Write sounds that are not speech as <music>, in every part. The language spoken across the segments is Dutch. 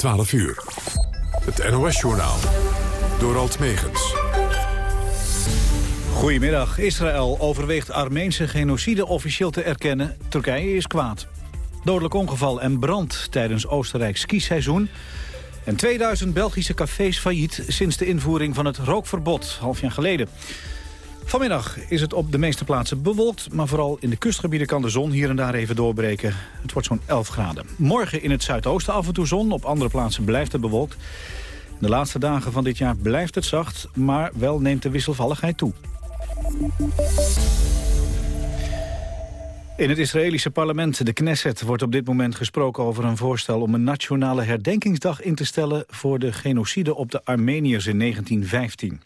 12 uur. Het NOS-journaal. Door Alt Megens. Goedemiddag. Israël overweegt Armeense genocide officieel te erkennen. Turkije is kwaad. Dodelijk ongeval en brand tijdens Oostenrijks skiseizoen. En 2000 Belgische cafés failliet sinds de invoering van het rookverbod, half jaar geleden. Vanmiddag is het op de meeste plaatsen bewolkt... maar vooral in de kustgebieden kan de zon hier en daar even doorbreken. Het wordt zo'n 11 graden. Morgen in het zuidoosten af en toe zon, op andere plaatsen blijft het bewolkt. De laatste dagen van dit jaar blijft het zacht... maar wel neemt de wisselvalligheid toe. In het Israëlische parlement, de Knesset, wordt op dit moment gesproken over een voorstel om een nationale herdenkingsdag in te stellen voor de genocide op de Armeniërs in 1915.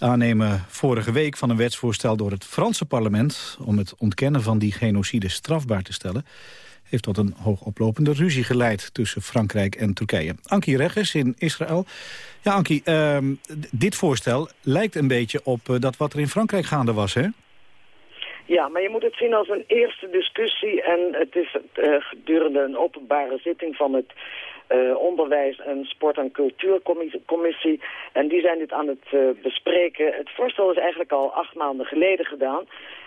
Aannemen vorige week van een wetsvoorstel door het Franse parlement... om het ontkennen van die genocide strafbaar te stellen... heeft tot een hoogoplopende ruzie geleid tussen Frankrijk en Turkije. Ankie Regges in Israël. Ja, Ankie, ehm, dit voorstel lijkt een beetje op uh, dat wat er in Frankrijk gaande was, hè? Ja, maar je moet het zien als een eerste discussie en het is uh, gedurende een openbare zitting van het uh, onderwijs- en sport- en cultuurcommissie. En die zijn dit aan het uh, bespreken. Het voorstel is eigenlijk al acht maanden geleden gedaan.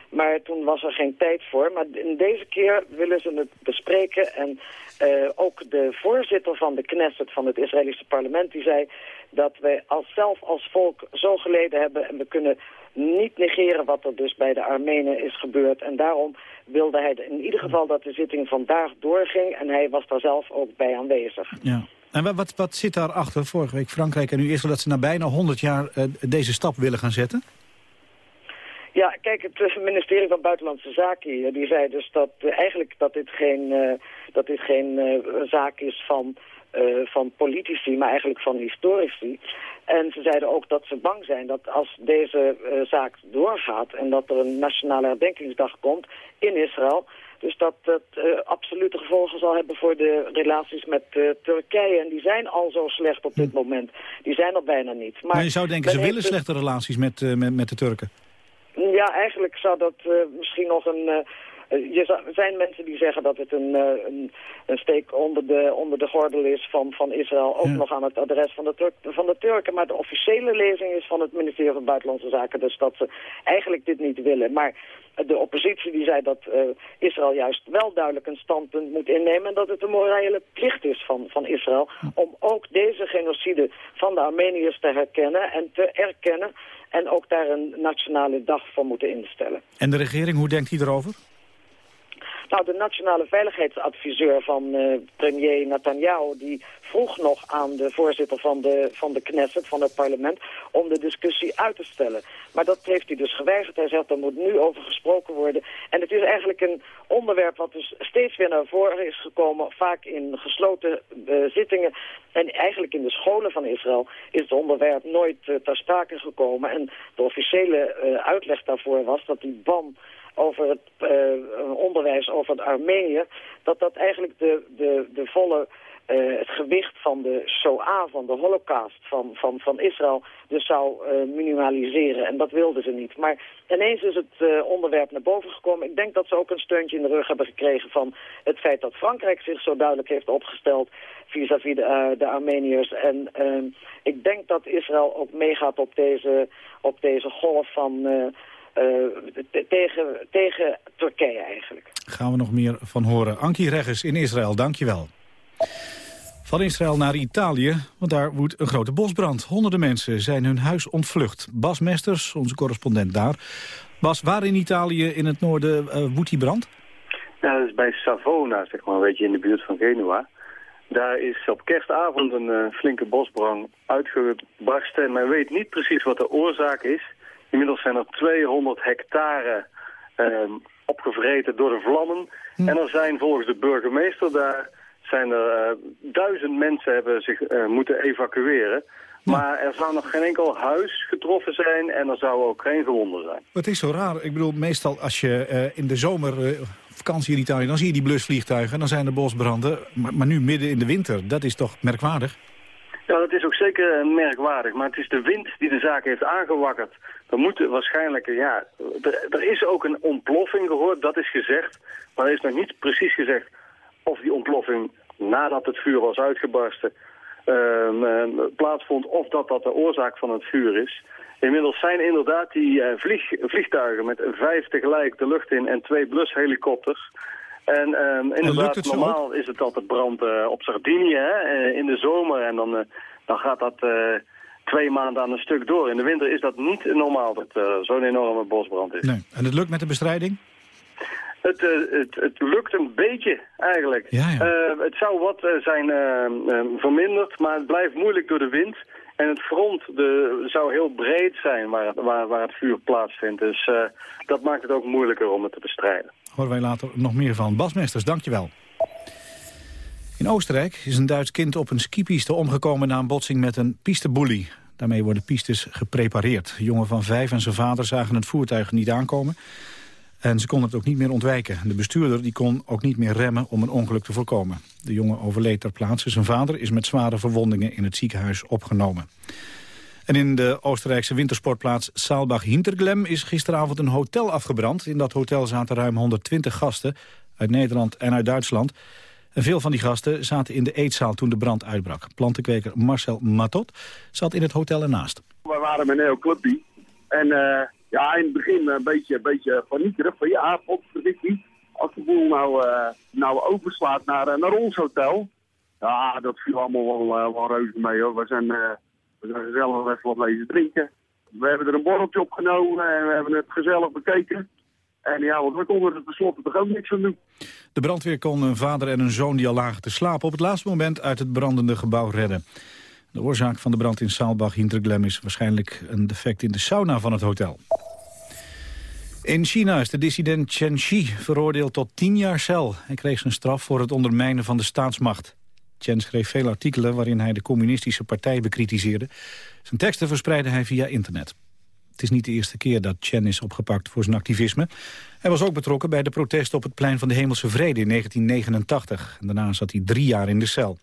Maar toen was er geen tijd voor. Maar in deze keer willen ze het bespreken. En uh, ook de voorzitter van de Knesset, van het Israëlische parlement, die zei dat wij als zelf als volk zo geleden hebben en we kunnen niet negeren wat er dus bij de Armenen is gebeurd. En daarom wilde hij in ieder geval dat de zitting vandaag doorging. En hij was daar zelf ook bij aanwezig. Ja. En wat, wat zit daarachter? Vorige week Frankrijk en nu eerst dat ze na bijna 100 jaar uh, deze stap willen gaan zetten? Ja, kijk, het eh, ministerie van Buitenlandse Zaken die zei dus dat uh, eigenlijk dat dit geen, uh, dat dit geen zaak is van van politici, maar eigenlijk van historici. En ze zeiden ook dat ze bang zijn dat als deze uh, zaak doorgaat... en dat er een nationale herdenkingsdag komt in Israël... dus dat het uh, absolute gevolgen zal hebben voor de relaties met Turkije. En die zijn al zo slecht op dit hm. moment. Die zijn er bijna niet. Maar, maar je zou denken, ze willen dus... slechte relaties met, met, met de Turken? Ja, eigenlijk zou dat misschien nog een eh, er zijn mensen die zeggen dat het een, eh, een, een, steek onder de, onder de gordel is van, van Israël. Ook nog aan het adres van de, Turk, van de Turken. Maar de officiële lezing is van het ministerie van Buitenlandse Zaken. Dus dat ze eigenlijk dit niet willen. Maar de oppositie die zei dat uh, Israël juist wel duidelijk een standpunt moet innemen... en dat het een morele plicht is van, van Israël... om ook deze genocide van de Armeniërs te herkennen en te erkennen... en ook daar een nationale dag voor moeten instellen. En de regering, hoe denkt hij erover? Nou, de nationale veiligheidsadviseur van uh, premier Netanyahu... die vroeg nog aan de voorzitter van de, van de Knesset, van het parlement... om de discussie uit te stellen. Maar dat heeft hij dus geweigerd. Hij zegt, er moet nu over gesproken worden. En het is eigenlijk een onderwerp wat dus steeds weer naar voren is gekomen... vaak in gesloten uh, zittingen. En eigenlijk in de scholen van Israël is het onderwerp nooit uh, ter sprake gekomen. En de officiële uitleg daarvoor was dat die ban over het uh, onderwijs over het Armenië... dat dat eigenlijk de, de, de volle... Uh, het gewicht van de Shoah, van de holocaust van, van, van Israël, dus zou uh, minimaliseren. En dat wilden ze niet. Maar ineens is het onderwerp naar boven gekomen. Ik denk dat ze ook een steuntje in de rug hebben gekregen van het feit dat Frankrijk zich zo duidelijk heeft opgesteld vis-à-vis -vis de, de Armeniërs. En ik denk dat Israël ook meegaat op deze, op deze golf van tegen, tegen Turkije eigenlijk. Gaan we nog meer van horen. Ankie Regges in Israël, dankjewel. Van Israël naar Italië, want daar woedt een grote bosbrand. Honderden mensen zijn hun huis ontvlucht. Bas Mesters, onze correspondent daar. Bas, waar in Italië in het noorden uh, woedt die brand? Ja, dat is bij Savona, zeg maar, een beetje in de buurt van Genua. Daar is op kerstavond een uh, flinke bosbrand uitgebarsten. En men weet niet precies wat de oorzaak is. Inmiddels zijn er 200 hectare uh, opgevreten door de vlammen. Hm. En er zijn volgens de burgemeester daar zijn er uh, duizend mensen hebben zich uh, moeten evacueren. Hm. Maar er zou nog geen enkel huis getroffen zijn en er zou ook geen gewonden zijn. Het is zo raar. Ik bedoel, meestal als je uh, in de zomer vakantie in Italië... dan zie je die blusvliegtuigen en dan zijn er bosbranden. Maar, maar nu midden in de winter, dat is toch merkwaardig? Ja, dat is ook zeker merkwaardig. Maar het is de wind die de zaak heeft aangewakkerd. We moeten waarschijnlijk, ja, er, is ook een ontploffing gehoord, dat is gezegd. Maar er is nog niet precies gezegd of die ontploffing nadat het vuur was uitgebarsten ehm, plaatsvond of dat dat de oorzaak van het vuur is. Inmiddels zijn inderdaad die vlieg, vliegtuigen met vijf tegelijk de lucht in en twee blushelikopters en um, inderdaad, normaal is het altijd brand uh, op Sardinië hè, in de zomer. En dan, uh, dan gaat dat uh, twee maanden aan een stuk door. In de winter is dat niet normaal dat er zo'n enorme bosbrand is. Nee. En het lukt met de bestrijding? Het, het, het lukt een beetje eigenlijk. Ja, ja. het zou wat zijn verminderd, maar het blijft moeilijk door de wind. En het front de, zou heel breed zijn waar, waar, waar het vuur plaatsvindt. Dus dat maakt het ook moeilijker om het te bestrijden horen wij later nog meer van. Basmesters, dankjewel. In Oostenrijk is een Duits kind op een skipiste omgekomen na een botsing met een pisteboelie. Daarmee worden pistes geprepareerd. Jongen van vijf en zijn vader zagen het voertuig niet aankomen. En ze konden het ook niet meer ontwijken. De bestuurder die kon ook niet meer remmen om een ongeluk te voorkomen. De jongen overleed ter plaatse. Zijn vader is met zware verwondingen in het ziekenhuis opgenomen. En in de Oostenrijkse wintersportplaats Saalbach-Hinterglem is gisteravond een hotel afgebrand. In dat hotel zaten ruim 120 gasten uit Nederland en uit Duitsland. En veel van die gasten zaten in de eetzaal toen de brand uitbrak. Plantenkweker Marcel Matot zat in het hotel ernaast. We waren met een heel clubje. En uh, ja, in het begin een beetje, een beetje paniekerig. Van ja, potverdikkie. Als de boel nou, uh, nou overslaat naar, uh, naar ons hotel. Ja, dat viel allemaal wel, wel reuze mee hoor. We zijn we zijn gezellig even wat lezen drinken. We hebben er een borreltje op genomen en we hebben het gezellig bekeken. En ja, want we konden er tenslotte toch ook niks aan doen. De brandweer kon een vader en een zoon die al lagen te slapen... op het laatste moment uit het brandende gebouw redden. De oorzaak van de brand in Saalbach Hinterglem is waarschijnlijk een defect in de sauna van het hotel. In China is de dissident Chen Shi veroordeeld tot tien jaar cel. Hij kreeg zijn straf voor het ondermijnen van de staatsmacht. Chen schreef veel artikelen waarin hij de communistische partij bekritiseerde. Zijn teksten verspreidde hij via internet. Het is niet de eerste keer dat Chen is opgepakt voor zijn activisme. Hij was ook betrokken bij de protesten op het plein van de Hemelse Vrede in 1989. En daarna zat hij drie jaar in de cel.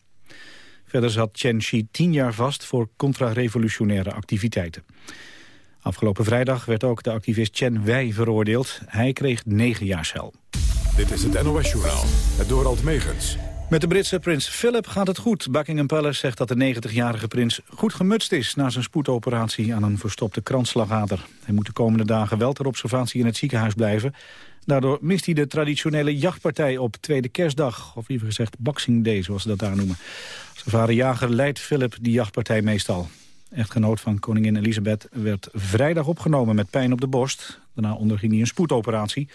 Verder zat Chen Shi tien jaar vast voor contra-revolutionaire activiteiten. Afgelopen vrijdag werd ook de activist Chen Wei veroordeeld. Hij kreeg negen jaar cel. Dit is het NOS Journaal, het Dorald Megens. Met de Britse prins Philip gaat het goed. Buckingham Palace zegt dat de 90-jarige prins goed gemutst is... na zijn spoedoperatie aan een verstopte kransslagader. Hij moet de komende dagen wel ter observatie in het ziekenhuis blijven. Daardoor mist hij de traditionele jachtpartij op tweede kerstdag. Of liever gezegd Boxing Day, zoals ze dat daar noemen. Zijn vader Jager leidt Philip die jachtpartij meestal. Echtgenoot van koningin Elisabeth werd vrijdag opgenomen met pijn op de borst. Daarna onderging hij een spoedoperatie.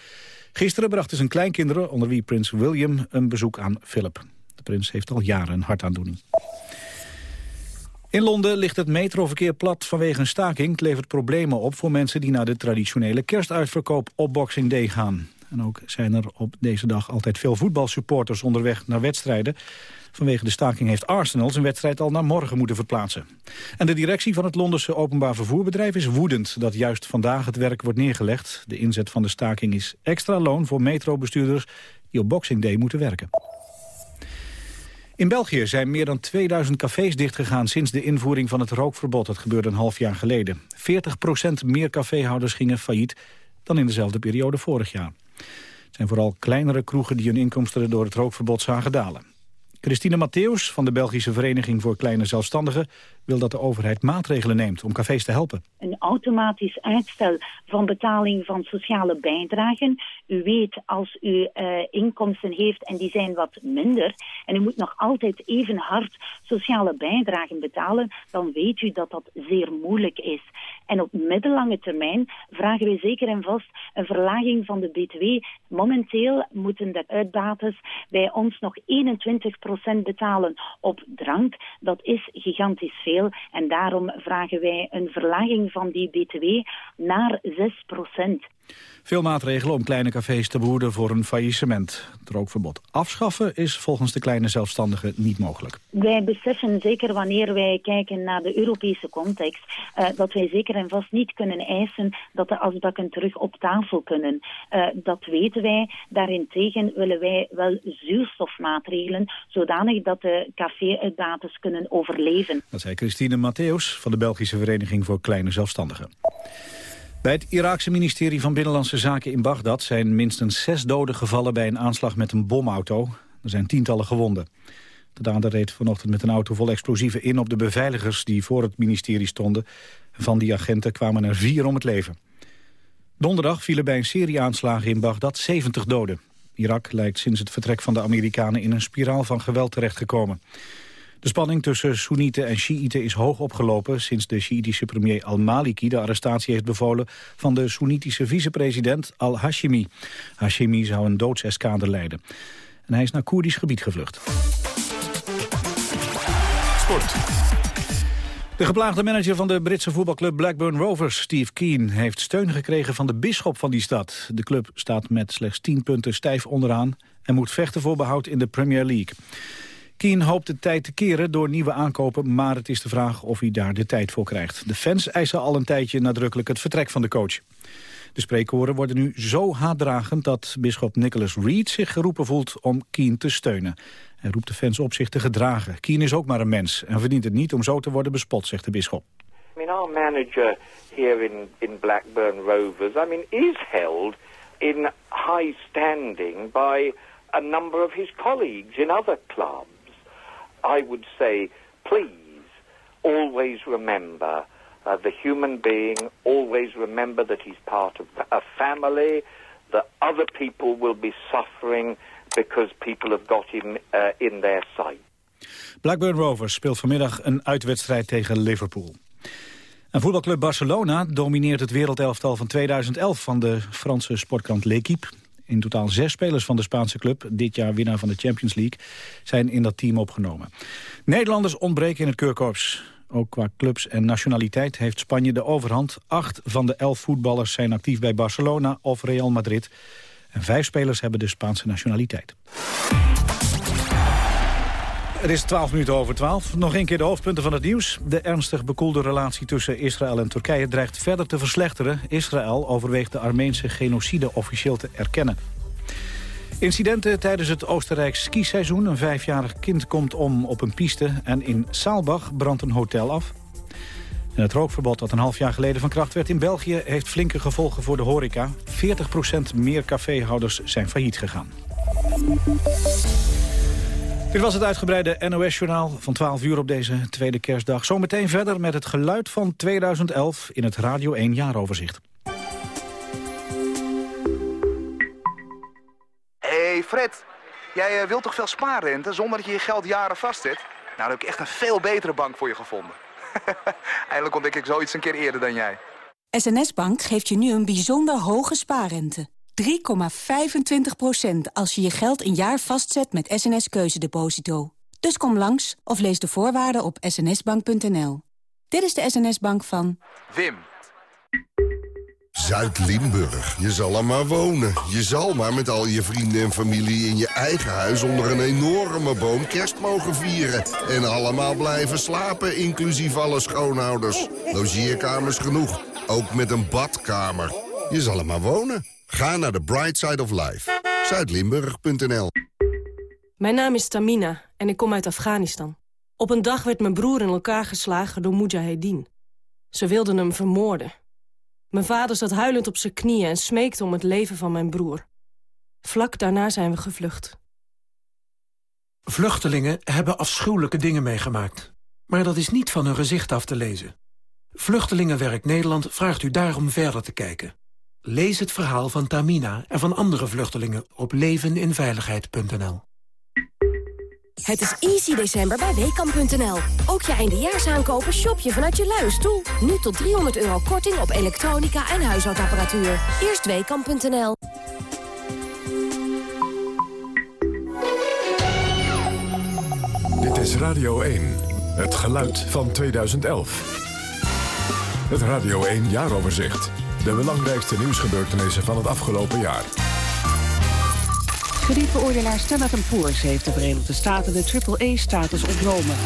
Gisteren brachten zijn kleinkinderen, onder wie prins William, een bezoek aan Philip. De prins heeft al jaren een hartaandoening. In Londen ligt het metroverkeer plat vanwege een staking. Het levert problemen op voor mensen die naar de traditionele kerstuitverkoop op Boxing Day gaan. En ook zijn er op deze dag altijd veel voetbalsupporters onderweg naar wedstrijden. Vanwege de staking heeft Arsenal zijn wedstrijd al naar morgen moeten verplaatsen. En de directie van het Londense openbaar vervoerbedrijf is woedend... dat juist vandaag het werk wordt neergelegd. De inzet van de staking is extra loon voor metrobestuurders... die op Boxing Day moeten werken. In België zijn meer dan 2000 cafés dichtgegaan sinds de invoering van het rookverbod. Dat gebeurde een half jaar geleden. 40% meer caféhouders gingen failliet dan in dezelfde periode vorig jaar. Het zijn vooral kleinere kroegen die hun inkomsten door het rookverbod zagen dalen. Christine Matthews van de Belgische Vereniging voor Kleine Zelfstandigen wil dat de overheid maatregelen neemt om cafés te helpen. Een automatisch uitstel van betaling van sociale bijdragen. U weet als u uh, inkomsten heeft en die zijn wat minder en u moet nog altijd even hard sociale bijdragen betalen, dan weet u dat dat zeer moeilijk is. En op middellange termijn vragen we zeker en vast een verlaging van de BTW. Momenteel moeten de uitbaters bij ons nog 21% betalen op drank. Dat is gigantisch En daarom vragen wij een verlaging van die BTW naar 6 procent. Veel maatregelen om kleine cafés te behoeden voor een faillissement. Het rookverbod afschaffen is volgens de kleine zelfstandigen niet mogelijk. Wij beseffen, zeker wanneer wij kijken naar de Europese context... Uh, dat wij zeker en vast niet kunnen eisen dat de asbakken terug op tafel kunnen. Uh, dat weten wij. Daarentegen willen wij wel zuurstofmaatregelen... zodanig dat de café-uitbaters kunnen overleven. Dat zei Christine Matthäus van de Belgische Vereniging voor Kleine Zelfstandigen. Bij het Iraakse ministerie van Binnenlandse Zaken in Bagdad... zijn minstens zes doden gevallen bij een aanslag met een bomauto. Er zijn tientallen gewonden. De dader reed vanochtend met een auto vol explosieven in op de beveiligers die voor het ministerie stonden. Van die agenten kwamen er vier om het leven. Donderdag vielen bij een serie aanslagen in Bagdad 70 doden. Irak lijkt sinds het vertrek van de Amerikanen in een spiraal van geweld terechtgekomen. De spanning tussen Soenieten en Shiiten is hoog opgelopen... sinds de Shiïtische premier al-Maliki de arrestatie heeft bevolen... van de Soenitische vicepresident al-Hashimi. Hashimi zou een doodseskade leiden. En hij is naar Koerdisch gebied gevlucht. Sport. De geplaagde manager van de Britse voetbalclub Blackburn Rovers, Steve Keane, heeft steun gekregen van de bisschop van die stad. De club staat met slechts 10 punten stijf onderaan en moet vechten voor behoud in de Premier League. Keane hoopt de tijd te keren door nieuwe aankopen, maar het is de vraag of hij daar de tijd voor krijgt. De fans eisen al een tijdje nadrukkelijk het vertrek van de coach. De spreekkoren worden nu zo haatdragend dat bisschop Nicholas Reed zich geroepen voelt om Keane te steunen. Hij roept de fans op zich te gedragen. Keane is ook maar een mens en verdient het niet om zo te worden bespot, zegt de bisschop. I mean, our manager here in, in Blackburn Rovers, I mean, is held in high standing by a number of his colleagues in other clubs. I would say, please, always remember uh, the human being, always remember that he's part of a family, that other people will be suffering because people have got him uh, in their sight. Blackburn Rovers speelt vanmiddag een uitwedstrijd tegen Liverpool. En voetbalclub Barcelona domineert het wereldelftal van 2011 van de Franse sportkrant L'Equipe. In totaal zes spelers van de Spaanse club, dit jaar winnaar van de Champions League, zijn in dat team opgenomen. Nederlanders ontbreken in het keurkorps. Ook qua clubs en nationaliteit heeft Spanje de overhand. Acht van de elf voetballers zijn actief bij Barcelona of Real Madrid. En vijf spelers hebben de Spaanse nationaliteit. Het is 12 minuten over 12. Nog een keer de hoofdpunten van het nieuws. De ernstig bekoelde relatie tussen Israël en Turkije dreigt verder te verslechteren. Israël overweegt de Armeense genocide officieel te erkennen. Incidenten tijdens het Oostenrijks skiseizoen. Een vijfjarig kind komt om op een piste en in Saalbach brandt een hotel af. Het rookverbod dat een half jaar geleden van kracht werd in België... heeft flinke gevolgen voor de horeca. 40% meer caféhouders zijn failliet gegaan. Dit was het uitgebreide NOS-journaal van 12 uur op deze tweede kerstdag. Zometeen verder met het geluid van 2011 in het Radio 1 jaaroverzicht. hey Fred, jij eh, wilt toch veel spaarrente zonder dat je je geld jaren vastzet? Nou, dan heb ik echt een veel betere bank voor je gevonden. <laughs> Eindelijk ontdek ik zoiets een keer eerder dan jij. SNS Bank geeft je nu een bijzonder hoge spaarrente. 3,25% als je je geld een jaar vastzet met SNS Keuzedeposito. Dus kom langs of lees de voorwaarden op snsbank.nl. Dit is de SNS Bank van... Wim. Zuid-Limburg. Je zal er maar wonen. Je zal maar met al je vrienden en familie in je eigen huis... onder een enorme boom kerst mogen vieren. En allemaal blijven slapen, inclusief alle schoonouders. Logeerkamers genoeg. Ook met een badkamer. Je zal er maar wonen. Ga naar de Bright Side of Life. Zuidlimburg.nl Mijn naam is Tamina en ik kom uit Afghanistan. Op een dag werd mijn broer in elkaar geslagen door Mujahedin. Ze wilden hem vermoorden. Mijn vader zat huilend op zijn knieën en smeekte om het leven van mijn broer. Vlak daarna zijn we gevlucht. Vluchtelingen hebben afschuwelijke dingen meegemaakt. Maar dat is niet van hun gezicht af te lezen. Vluchtelingenwerk Nederland vraagt u daarom verder te kijken. Lees het verhaal van Tamina en van andere vluchtelingen op leveninveiligheid.nl. Het is easy december bij Weekamp.nl. Ook je eindejaarsaankopen shop je vanuit je luie stoel. Nu tot 300 euro korting op elektronica en huishoudapparatuur. Eerst Weekamp.nl. Dit is Radio 1, het geluid van 2011. Het Radio 1 jaaroverzicht. De belangrijkste nieuwsgebeurtenissen van het afgelopen jaar. Kredietbeoordelaar Standard Poor's heeft de Verenigde Staten de AAA-status ontnomen.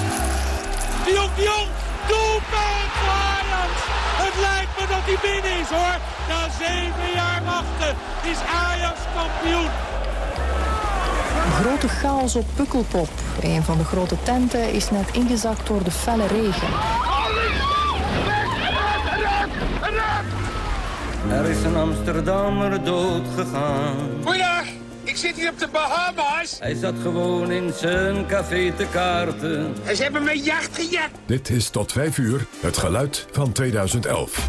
De Jong, de Jong, doelpunt voor Ajax! Het lijkt me dat hij binnen is hoor. Na zeven jaar wachten is Ajax kampioen. Een grote chaos op Pukkelpop. Een van de grote tenten is net ingezakt door de felle regen. Er is een Amsterdammer dood gegaan. Goeiedag, ik zit hier op de Bahama's. Hij zat gewoon in zijn café te kaarten. En ze hebben mijn jacht gejat. Dit is tot 5 uur het geluid van 2011.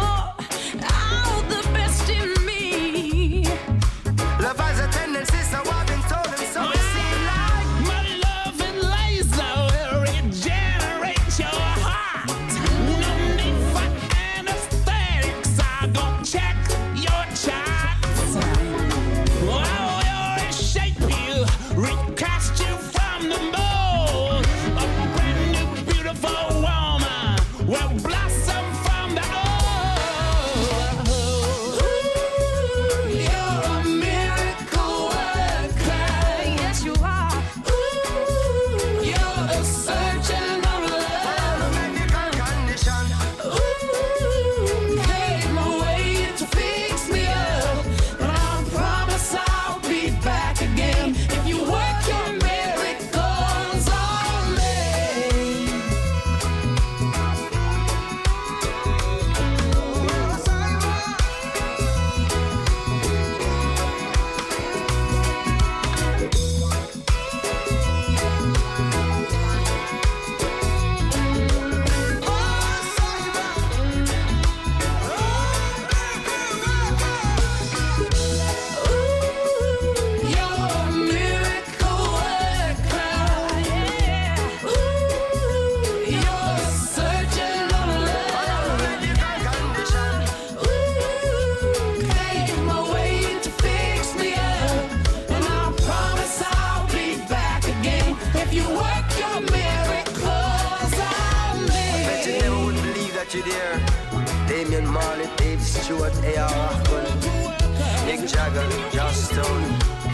Damien Marley, Dave Stewart, A.R. Rahman, Nick Jagger, Just Stone,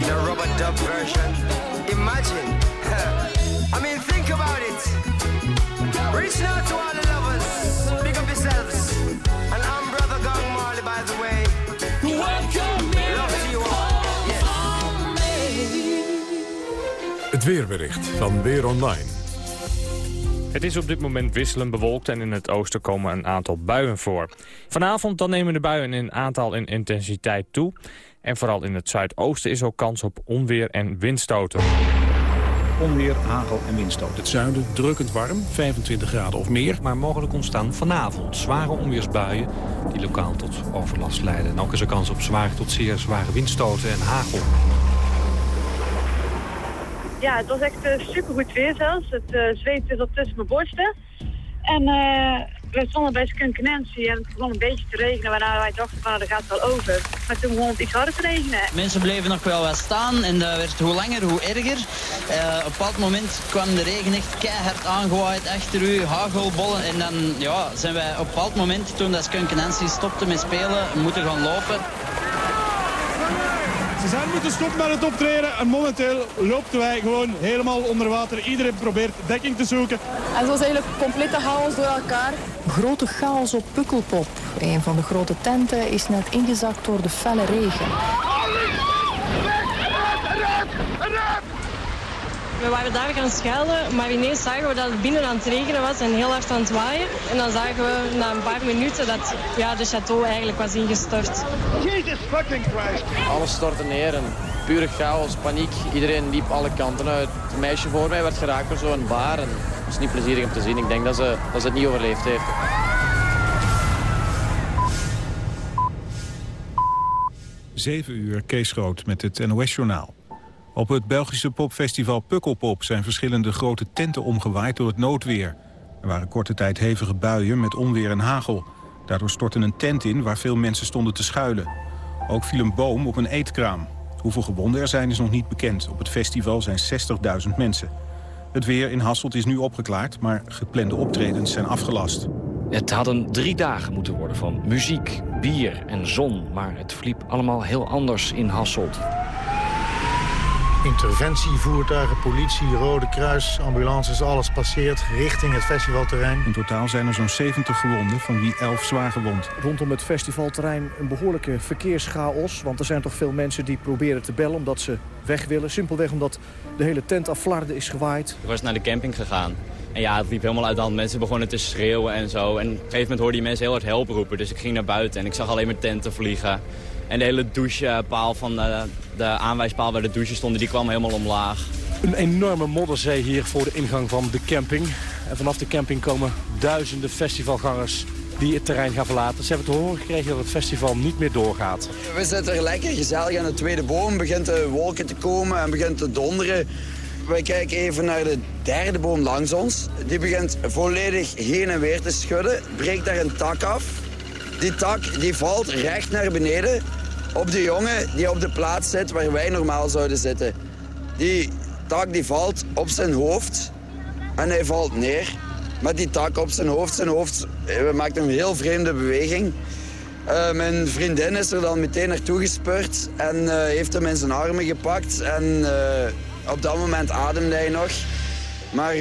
in a Robert Dub version. Imagine. <laughs> I mean, think about it. Reach out to all the lovers. Big up yourselves. And I'm Brother Gong Marley, by the way. Welcome. Het weerbericht van Weer Online. Het is op dit moment wisselend bewolkt en in het oosten komen een aantal buien voor. Vanavond dan nemen de buien in aantal en intensiteit toe. En vooral in het zuidoosten is ook kans op onweer en windstoten. Onweer, hagel en windstoten. Het zuiden drukkend warm, 25 graden of meer. Maar mogelijk ontstaan vanavond zware onweersbuien die lokaal tot overlast leiden. En ook is er kans op zware tot zeer zware windstoten en hagel ja, het was echt eh, supergoed weer zelfs. Het eh, zweet is al tussen mijn borsten. En eh, we stonden bij Skunk Nancy en het begon een beetje te regenen, waarna wij dachten van, nou, dat gaat wel over. Maar toen begon het iets harder te regenen. Mensen bleven nog wel wat staan en dat werd hoe langer, hoe erger. Op een bepaald moment kwam de regen echt keihard aangewaaid achter u, hagelbollen. En dan ja, zijn wij op een bepaald moment, toen dat Skunk Nancy stopte met spelen, moeten gaan lopen. Ze zijn moeten stoppen met het optreden en momenteel lopen wij gewoon helemaal onder water. Iedereen probeert dekking te zoeken. En zo was eigenlijk complete chaos door elkaar. Grote chaos op Pukkelpop. Een van de grote tenten is net ingezakt door de felle regen. We waren daar gaan schuilen, maar ineens zagen we dat het binnen aan het regenen was en heel hard aan het waaien. En dan zagen we na een paar minuten dat ja, de château eigenlijk was ingestort. Jesus fucking Christ. Alles stortte neer en pure chaos, paniek. Iedereen liep alle kanten uit. Een meisje voor mij werd geraakt door zo'n baar. En het is niet plezierig om te zien. Ik denk dat ze, dat ze het niet overleefd heeft. Zeven uur, Kees Groot met het NOS-journaal. Op het Belgische popfestival Pukkelpop zijn verschillende grote tenten omgewaaid door het noodweer. Er waren korte tijd hevige buien met onweer en hagel. Daardoor stortte een tent in waar veel mensen stonden te schuilen. Ook viel een boom op een eetkraam. Hoeveel gewonden er zijn is nog niet bekend. Op het festival zijn 60.000 mensen. Het weer in Hasselt is nu opgeklaard, maar geplande optredens zijn afgelast. Het hadden drie dagen moeten worden van muziek, bier en zon. Maar het verliep allemaal heel anders in Hasselt. Interventievoertuigen, politie, Rode Kruis, ambulances, alles passeert richting het festivalterrein. In totaal zijn er zo'n 70 gewonden, van wie 11 zwaar gewond. Rondom het festivalterrein een behoorlijke verkeerschaos. Want er zijn toch veel mensen die proberen te bellen omdat ze weg willen. Simpelweg omdat de hele tent af flarden is gewaaid. Ik was naar de camping gegaan. En ja, het liep helemaal uit de hand. Mensen begonnen te schreeuwen en zo. En op een gegeven moment hoorde je mensen heel hard help roepen. Dus ik ging naar buiten en ik zag alleen maar tenten vliegen. En de hele douchepaal van de, de aanwijspaal waar de douches stonden, die kwam helemaal omlaag. Een enorme modderzee hier voor de ingang van de camping. En vanaf de camping komen duizenden festivalgangers die het terrein gaan verlaten. Ze hebben te horen gekregen dat het festival niet meer doorgaat. We zitten er lekker gezellig aan de tweede boom. Begint de wolken te komen en begint te donderen. Wij kijken even naar de derde boom langs ons. Die begint volledig heen en weer te schudden. Breekt daar een tak af. Die tak die valt recht naar beneden op de jongen die op de plaats zit waar wij normaal zouden zitten. Die tak die valt op zijn hoofd en hij valt neer. Met die tak op zijn hoofd. Zijn hoofd eh, maakt een heel vreemde beweging. Eh, mijn vriendin is er dan meteen naartoe gespeurd en eh, heeft hem in zijn armen gepakt. En op dat moment ademde hij nog. Maar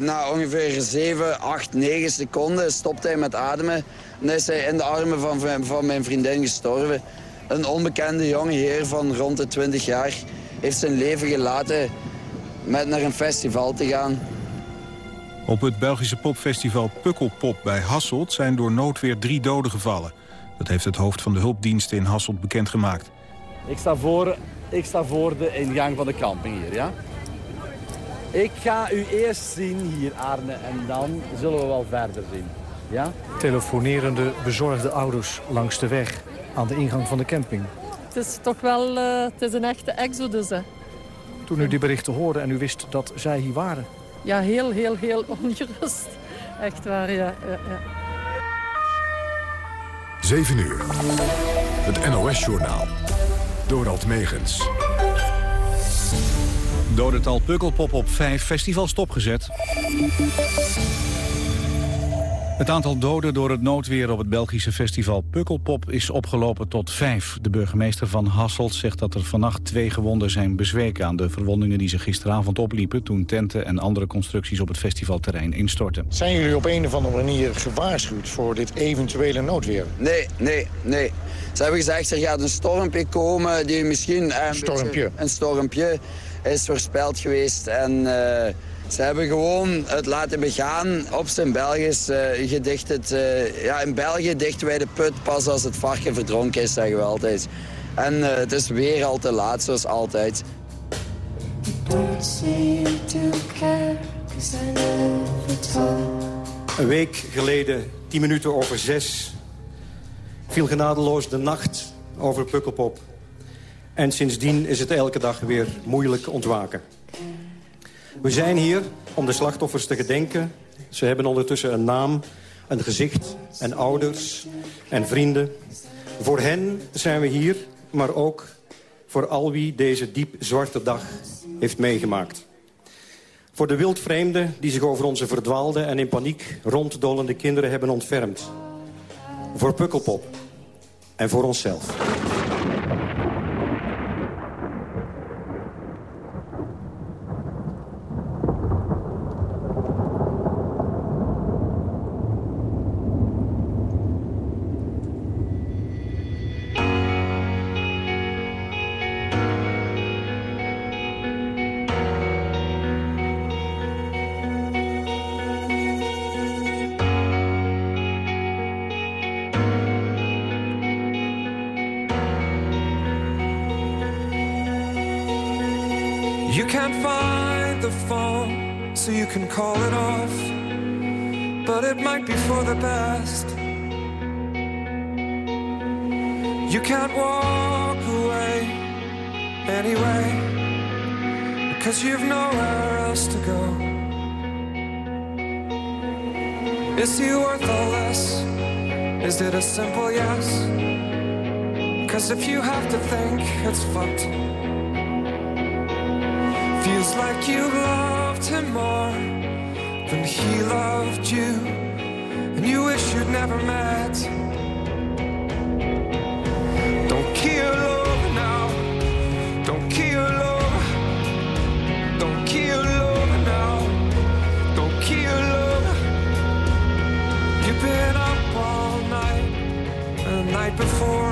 na ongeveer 7, 8, 9 seconden stopte hij met ademen. En is hij in de armen van, van mijn vriendin gestorven. Een onbekende jonge heer van rond de 20 jaar heeft zijn leven gelaten met naar een festival te gaan. Op het Belgische popfestival Pukkelpop bij Hasselt zijn door noodweer drie doden gevallen. Dat heeft het hoofd van de hulpdiensten in Hasselt bekendgemaakt. Ik sta voor, ik sta voor de ingang van de camping hier, ja? Ik ga u eerst zien hier, Arne, en dan zullen we wel verder zien. Ja? Telefonerende bezorgde ouders langs de weg aan de ingang van de camping. Het is toch wel eh, het is een echte exodus. Hè. Toen u die berichten hoorde en u wist dat zij hier waren. Ja, heel, heel, heel <laughs> ongerust. Echt waar, ja. ja, ja. 7 uur. Het NOS-journaal. Dorald Megens. Dodental Pukkelpop op vijf festivals stopgezet. Het aantal doden door het noodweer op het Belgische festival Pukkelpop is opgelopen tot vijf. De burgemeester van Hasselt zegt dat er vannacht twee gewonden zijn bezweken aan de verwondingen die ze gisteravond opliepen toen tenten en andere constructies op het festivalterrein instortten. Zijn jullie op een of andere manier gewaarschuwd voor dit eventuele noodweer? Nee, nee, nee. Ze hebben gezegd, er gaat een stormpje komen die misschien... eh, Een Stormpje? een stormpje is voorspeld geweest en... eh, ze hebben gewoon het laten begaan. Op zijn Belgisch eh, gedicht het... eh, ja, in België dichten wij de put pas als het varken verdronken is, zeggen we altijd. En eh, het is weer al te laat, zoals altijd. Een week geleden, tien minuten over zes, viel genadeloos de nacht over Pukkelpop. En sindsdien is het elke dag weer moeilijk ontwaken. We zijn hier om de slachtoffers te gedenken. Ze hebben ondertussen een naam, een gezicht en ouders en vrienden. Voor hen zijn we hier, maar ook voor al wie deze diep zwarte dag heeft meegemaakt. Voor de wildvreemden die zich over onze verdwaalde en in paniek ronddolende kinderen hebben ontfermd. Voor Pukkelpop en voor onszelf. Feels like you loved him more than he loved you, and you wish you'd never met. Don't kill love now, don't kill love, don't kill love now, don't kill love. You've been up all night the night before,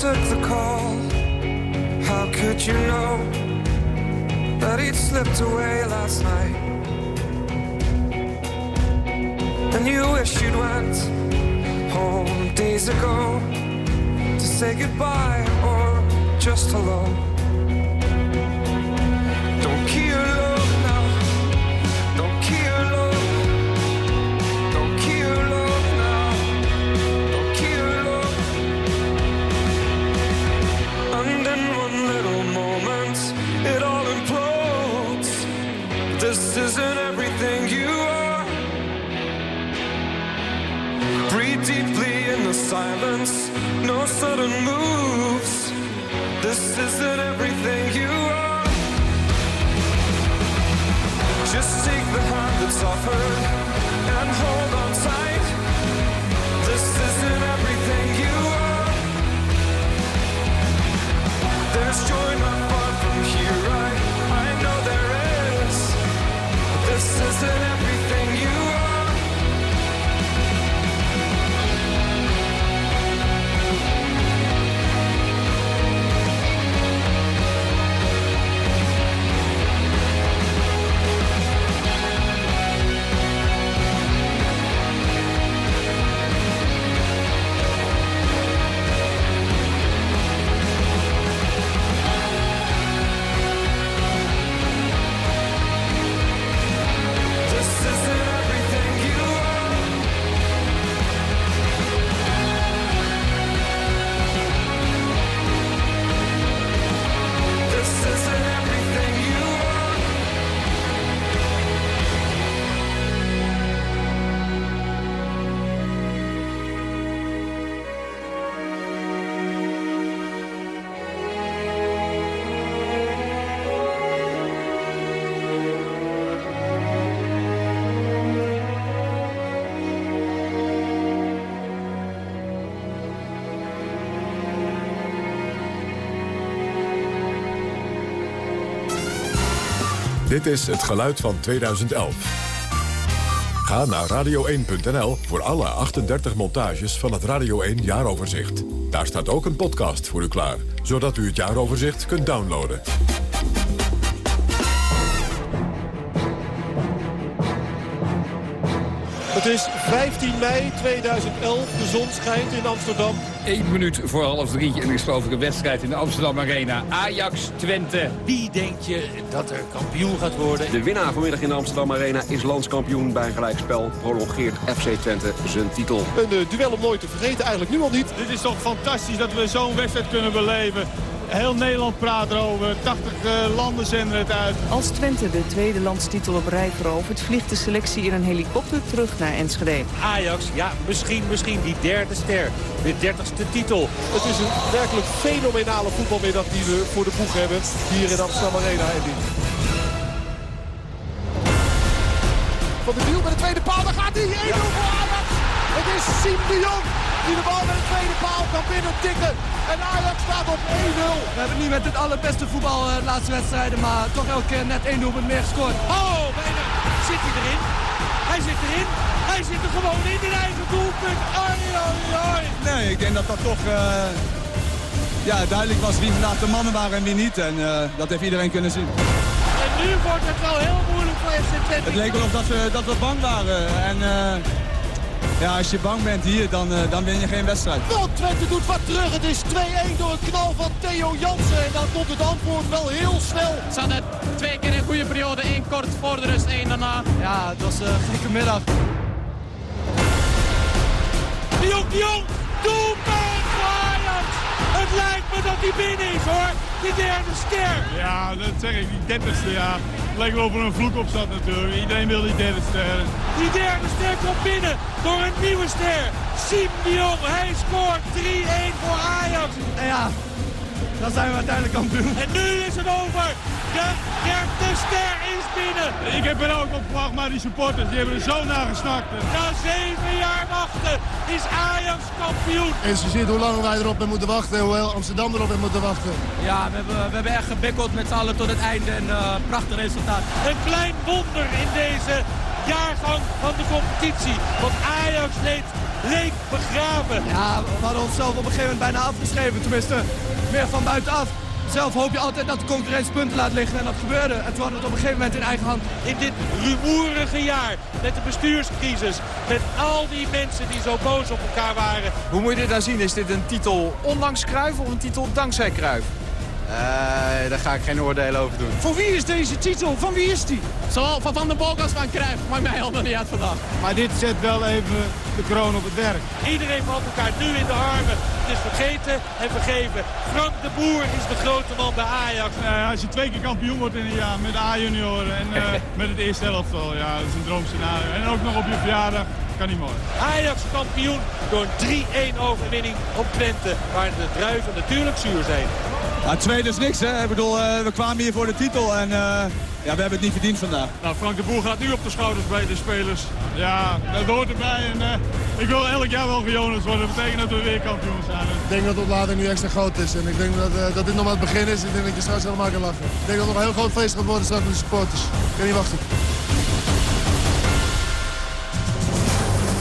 Took the call, how could you know that he'd slipped away last night? And you wish you'd went home days ago to say goodbye or just hello. This isn't everything you are. Just take the hand that's offered and hold on tight. This isn't everything you are. There's joy not far from here, I, I know there is. This isn't Dit is het geluid van 2011. Ga naar radio1.nl voor alle 38 montages van het Radio 1 jaaroverzicht. Daar staat ook een podcast voor u klaar, zodat u het jaaroverzicht kunt downloaden. Het is 15 mei 2011. De zon schijnt in Amsterdam. 1 minuut voor half drie en er is geloof ik een wedstrijd in de Amsterdam Arena. Ajax-Twente. Wie denk je dat er kampioen gaat worden? De winnaar vanmiddag in de Amsterdam Arena is landskampioen bij een gelijkspel. Prolongeert FC Twente zijn titel. Een eh, duel om nooit te vergeten, eigenlijk nu al niet. Dit is toch fantastisch dat we zo'n wedstrijd kunnen beleven. Heel Nederland praat erover. 80 eh, landen zenden het uit. Als Twente de tweede landstitel op rij verovert... vliegt de selectie in een helikopter terug naar Enschede. Ajax, ja, misschien, misschien die derde ster. De dertigste titel. Het is een werkelijk fenomenale voetbalmiddag die we voor de boeg hebben. Hier in Amsterdam Arena. Van de Wiel bij de tweede paal, daar gaat hij. 1-0 voor Ajax. Het is Siem de Jong die de bal bij de tweede paal kan binnen tikken. En Ajax staat op 1-0. We hebben niet met het allerbeste voetbal eh, de laatste wedstrijden, maar toch elke keer net één doelpunt meer gescoord. Oh, bijna. Zit hij erin? Hij zit erin. Hij zit er gewoon in, in eigen doelpunt. Ai, ai, ai. Nee, ik denk dat dat toch eh, ja, duidelijk was wie vandaag de mannen waren en wie niet. En eh, dat heeft iedereen kunnen zien. En nu wordt het wel heel moeilijk voor FC Twente. Het leek wel of dat we, dat we bang waren. En eh, ja, als je bang bent hier, dan, eh, dan win je geen wedstrijd. Want Twente doet wat terug. Het is 2-1 door een knal van Theo Jansen. En dan komt het antwoord wel heel snel. Ze hadden twee keer een goede periode. één kort voor de rust, één daarna. Ja, het was een gekke middag. De Jong, de Jong, doelpunt voor Ajax. Het lijkt me dat hij binnen is hoor. Die derde ster. Ja, dat zeg ik, die dertigste, ja. Het lijkt wel of er een vloek op zat natuurlijk. Iedereen wil die derde ster. Die derde ster komt binnen door een nieuwe ster. Siem de Jong, hij scoort 3-1 voor Ajax. En ja, dan zijn we uiteindelijk kampioen. En nu is het over. De derde ster is binnen. Ik heb er ook op gewacht, maar die supporters die hebben er zo naar gesnakt. Na zeven jaar wachten is Ajax kampioen. En je ziet hoe lang wij erop hebben moeten wachten, hoe heel Amsterdam erop heeft moeten wachten. Ja, we hebben, we hebben echt gebikkeld met z'n allen tot het einde en uh, prachtig resultaat. Een klein wonder in deze jaargang van de competitie. Want Ajax leek, leek begraven. Ja, we hadden onszelf op een gegeven moment bijna afgeschreven. Tenminste, meer van buitenaf. Zelf hoop je altijd dat de concurrentie punten laat liggen en dat gebeurde. En toen hadden we het op een gegeven moment in eigen hand. In dit rumoerige jaar, met de bestuurscrisis, met al die mensen die zo boos op elkaar waren. Hoe moet je dit nou zien? Is dit een titel ondanks Cruijff of een titel dankzij Cruijff? Uh, daar ga ik geen oordelen over doen. Voor wie is deze titel? Van wie is die? Zowel van Van der Bolk als van Cruijff. Maakt mij helemaal niet uit vandaag. Maar dit zet wel even de kroon op het werk. Iedereen valt elkaar nu in de armen. Het is vergeten en vergeven. Frank de Boer is de grote man bij Ajax. Uh, als je twee keer kampioen wordt in een jaar met de A-junioren en uh, <laughs> met het eerste elftal. Ja, dat is een droomscenario. En ook nog op je verjaardag. Kan niet mooi. Ajax kampioen door een 3-1 overwinning op Twente. Waar de druiven natuurlijk zuur zijn. Ja, tweede is niks, hè. Ik bedoel, uh, we kwamen hier voor de titel en uh, ja, we hebben het niet verdiend vandaag. Nou, Frank de Boer gaat nu op de schouders bij de spelers. Ja, dat hoort erbij. En, uh, ik wil elk jaar wel gejonas worden. Dat betekent dat we weer kampioen zijn. Ik denk dat de ontlading nu extra groot is. En ik denk dat, dat dit nog maar het begin is. Ik denk dat je straks helemaal kan lachen. Ik denk dat het nog een heel groot feest gaat worden straks met de supporters. Ik kan niet wachten.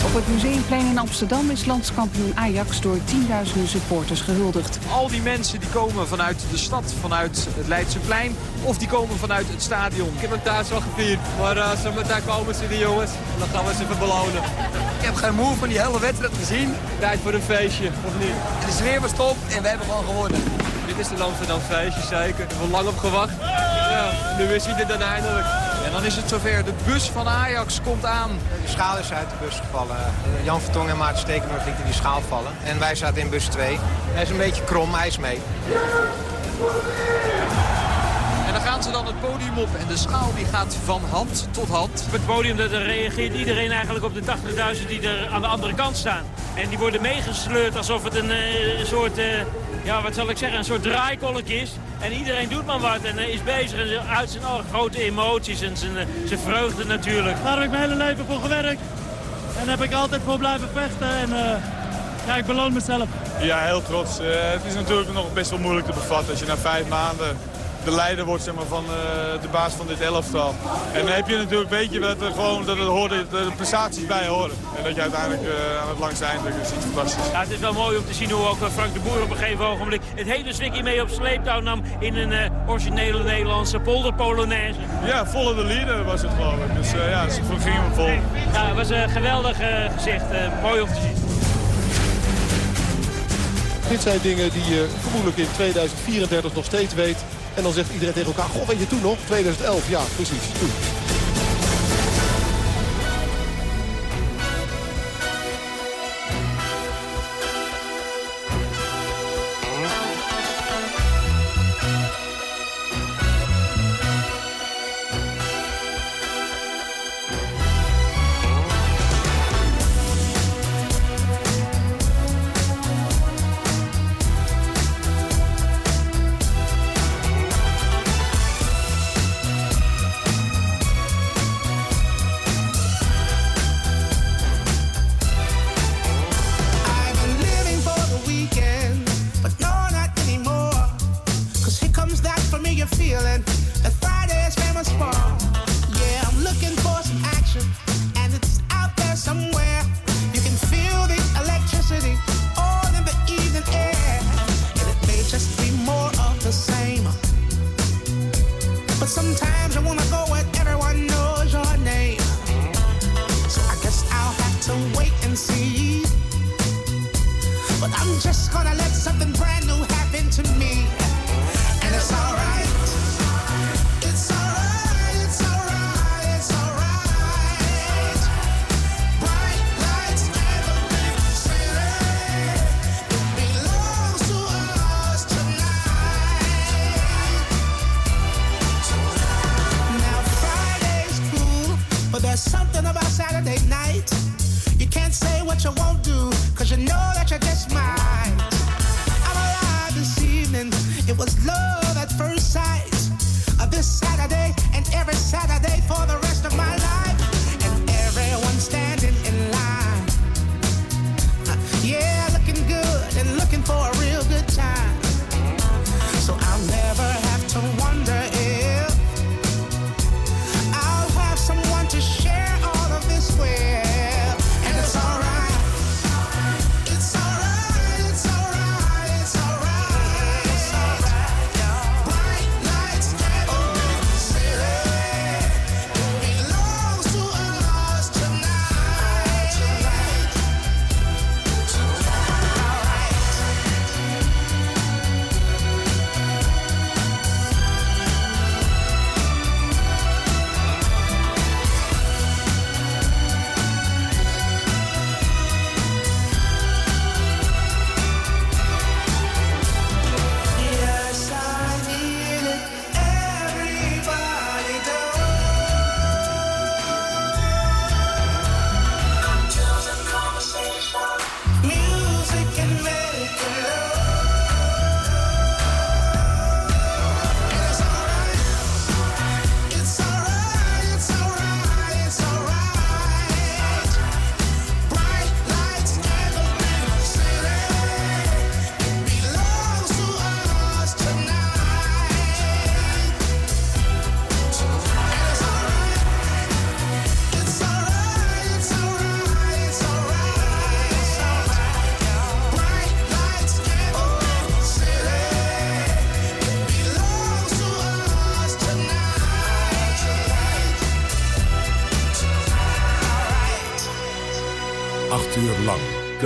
Op het Museumplein in Amsterdam is landskampioen Ajax door tienduizenden supporters gehuldigd. Al die mensen die komen vanuit de stad, vanuit het Leidseplein of die komen vanuit het stadion. Ik heb hem thuis wel gevierd, maar uh, zometeen komen ze die jongens en dan gaan we ze even belonen. Ik heb geen moe van die hele wedstrijd gezien. Tijd voor een feestje, of niet? De sfeer was top en we hebben gewoon gewonnen. Dit is een Amsterdam feestje, zeker. We hebben lang op gewacht. Ja, nu is hij er dan eindelijk. En dan is het zover. De bus van Ajax komt aan. De schaal is uit de bus gevallen. Jan Vertong en Maarten Stekenorf lieten die schaal vallen. En wij zaten in bus 2. Hij is een beetje krom, hij is mee. En dan gaan ze dan het podium op en de schaal die gaat van hand tot hand. Op het podium daar reageert iedereen eigenlijk op de 80.000 die er aan de andere kant staan. En die worden meegesleurd alsof het een, uh, soort, uh, ja wat zal ik zeggen, een soort draaikolk is. En iedereen doet maar wat en uh, is bezig en uit zijn oh, grote emoties en zijn, zijn vreugde natuurlijk. Daar heb ik mijn hele leven voor gewerkt. En daar heb ik altijd voor blijven vechten. En ja, ik beloon mezelf. Ja, heel trots. het is natuurlijk nog best wel moeilijk te bevatten als je na vijf maanden de leider wordt zeg maar, van eh, de baas van dit elftal. En dan heb je natuurlijk, weet je dat er gewoon dat het hoort, dat er prestaties bij horen. En dat je uiteindelijk eh, aan het langste eind is iets fantastisch. Ja, het is wel mooi om te zien hoe ook eh, Frank de Boer op een gegeven ogenblik het hele zwikkie mee op sleeptouw nam in een eh, originele Nederlandse polderpolonaise. Ja, volle de leader was het geloof ik. Dus eh, ja, ze gingen hem vol. Ja, het was een geweldig eh, gezicht. eh, mooi om te zien. Dit zijn dingen die je vermoedelijk in 2034 nog steeds weet. En dan zegt iedereen tegen elkaar, goh, weet je toen nog? 2011, ja, precies, toen.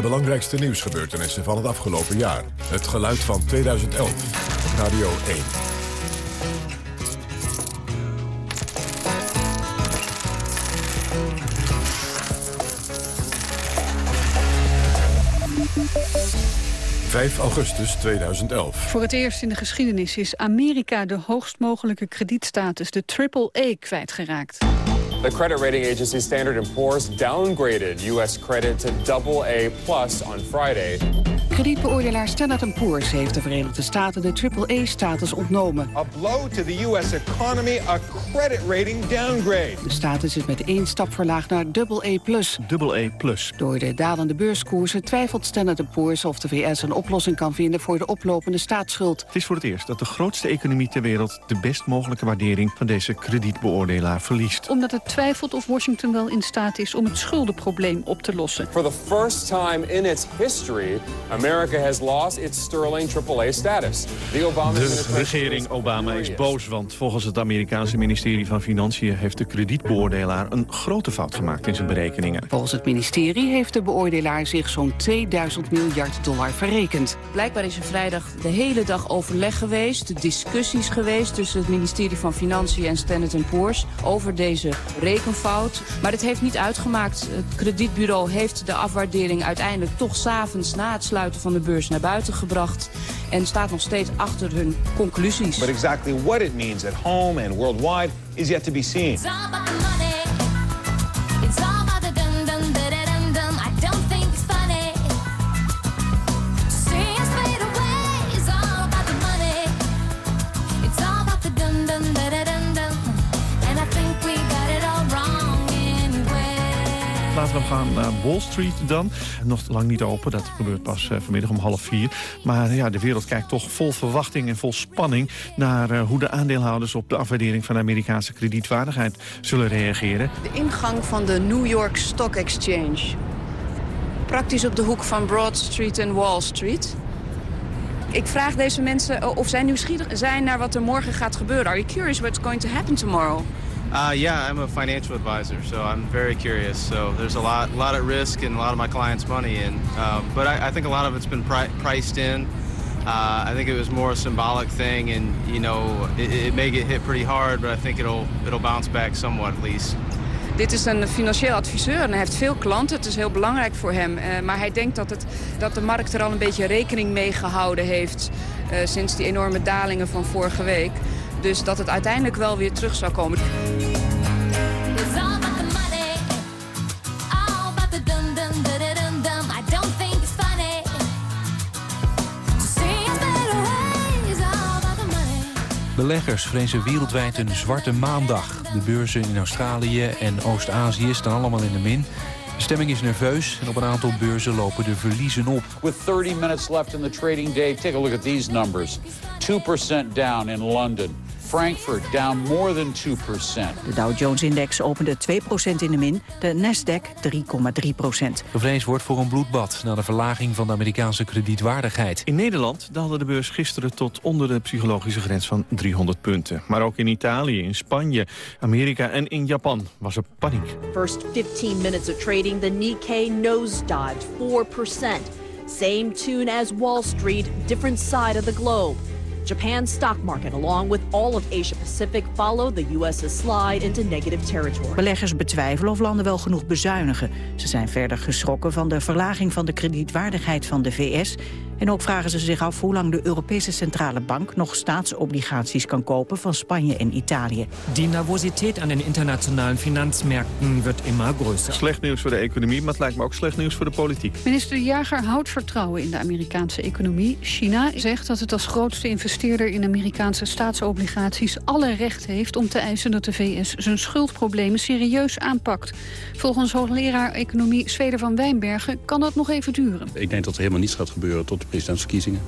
Belangrijkste nieuwsgebeurtenissen van het afgelopen jaar. Het geluid van 2011. Radio 1. ...5 augustus 2011. Voor het eerst in de geschiedenis is Amerika de hoogst mogelijke kredietstatus, de AAA, kwijtgeraakt. The credit rating agency Standard Poor's downgraded U.S. credit to double A plus on Friday. Kredietbeoordelaar Standard Poor's heeft de Verenigde Staten de AAA-status ontnomen. A blow to the U.S. economy, a credit rating downgrade. De status is met één stap verlaagd naar AA+. AA+. Door de dalende beurskoersen twijfelt Standard Poor's of de VS een oplossing kan vinden voor de oplopende staatsschuld. Het is voor het eerst dat de grootste economie ter wereld... de best mogelijke waardering van deze kredietbeoordelaar verliest. Omdat het twijfelt of Washington wel in staat is om het schuldenprobleem op te lossen. For the first time in its history, America has lost its sterling AAA status. The Obama De regering Obama is boos, want volgens het Amerikaanse ministerie van Financiën... heeft de kredietbeoordelaar een grote fout gemaakt in zijn berekeningen. Volgens het ministerie heeft de beoordelaar zich zo'n 2000 miljard dollar verrekend. Blijkbaar is er vrijdag de hele dag overleg geweest, discussies geweest tussen het ministerie van Financiën en Standard Poor's over deze rekenfout. Maar het heeft niet uitgemaakt. Het kredietbureau heeft de afwaardering uiteindelijk toch s'avonds na het sluiten van de beurs naar buiten gebracht en staat nog steeds achter hun conclusies. But exactly what it means at home and worldwide is yet to be seen. It's all about the money. It's all Laten we gaan naar Wall Street dan. Nog lang niet open, dat gebeurt pas eh, vanmiddag om half vier. Maar ja, de wereld kijkt toch vol verwachting en vol spanning... naar eh, hoe de aandeelhouders op de afwaardering van de Amerikaanse kredietwaardigheid zullen reageren. De ingang van de New York Stock Exchange. Praktisch op de hoek van Broad Street en Wall Street. Ik vraag deze mensen eh, of zij nieuwsgierig zijn naar wat er morgen gaat gebeuren. Are you curious what's going to happen tomorrow? Uh, yeah, I'm a financial advisor, so I'm very curious. So there's a lot, lot at risk and a lot of my clients' money, and uh, but I, I think a lot of it's been pri priced in. Uh, I think it was more a symbolic thing, and you know, it, it may get hit pretty hard, but I think it'll it'll bounce back somewhat at least. Dit is een financieel adviseur en hij heeft veel klanten. Het is heel belangrijk voor hem. eh, maar hij denkt dat, het, dat de markt er al een beetje rekening mee gehouden heeft... eh, sinds die enorme dalingen van vorige week. Dus dat het uiteindelijk wel weer terug zou komen. Beleggers vrezen wereldwijd een zwarte maandag. De beurzen in Australië en Oost-Azië staan allemaal in de min. De stemming is nerveus en op een aantal beurzen lopen de verliezen op. With 30 minutes left in the trading day, take a look at these numbers. 2% down in London. Frankfurt down more than 2%. De Dow Jones-index opende 2% in de min, de Nasdaq 3,3%. Gevreesd wordt voor een bloedbad na de verlaging van de Amerikaanse kredietwaardigheid. In Nederland daalde de beurs gisteren tot onder de psychologische grens van 300 punten. Maar ook in Italië, in Spanje, Amerika en in Japan was er paniek. First 15 minutes of trading, the Nikkei nosedived 4%. Same tune as Wall Street, different side of the globe. Japan's stock market, along with all of Asia Pacific, followed the U.S.'s slide into negative territory. Beleggers betwijfelen of landen wel genoeg bezuinigen. Ze zijn verder geschrokken van de verlaging van de kredietwaardigheid van de VS... En ook vragen ze zich af hoe lang de Europese Centrale Bank nog staatsobligaties kan kopen van Spanje en Italië. Die Nervosität an den internationalen Finanzmärkten wird immer größer. Slecht nieuws voor de economie, maar het lijkt me ook slecht nieuws voor de politiek. Minister De Jager houdt vertrouwen in de Amerikaanse economie. China zegt dat het als grootste investeerder in Amerikaanse staatsobligaties alle recht heeft om te eisen dat de VS zijn schuldproblemen serieus aanpakt. Volgens hoogleraar economie Zweder van Wijnbergen kan dat nog even duren. Ik denk dat er helemaal niets gaat gebeuren tot de presidentsverkiezingen.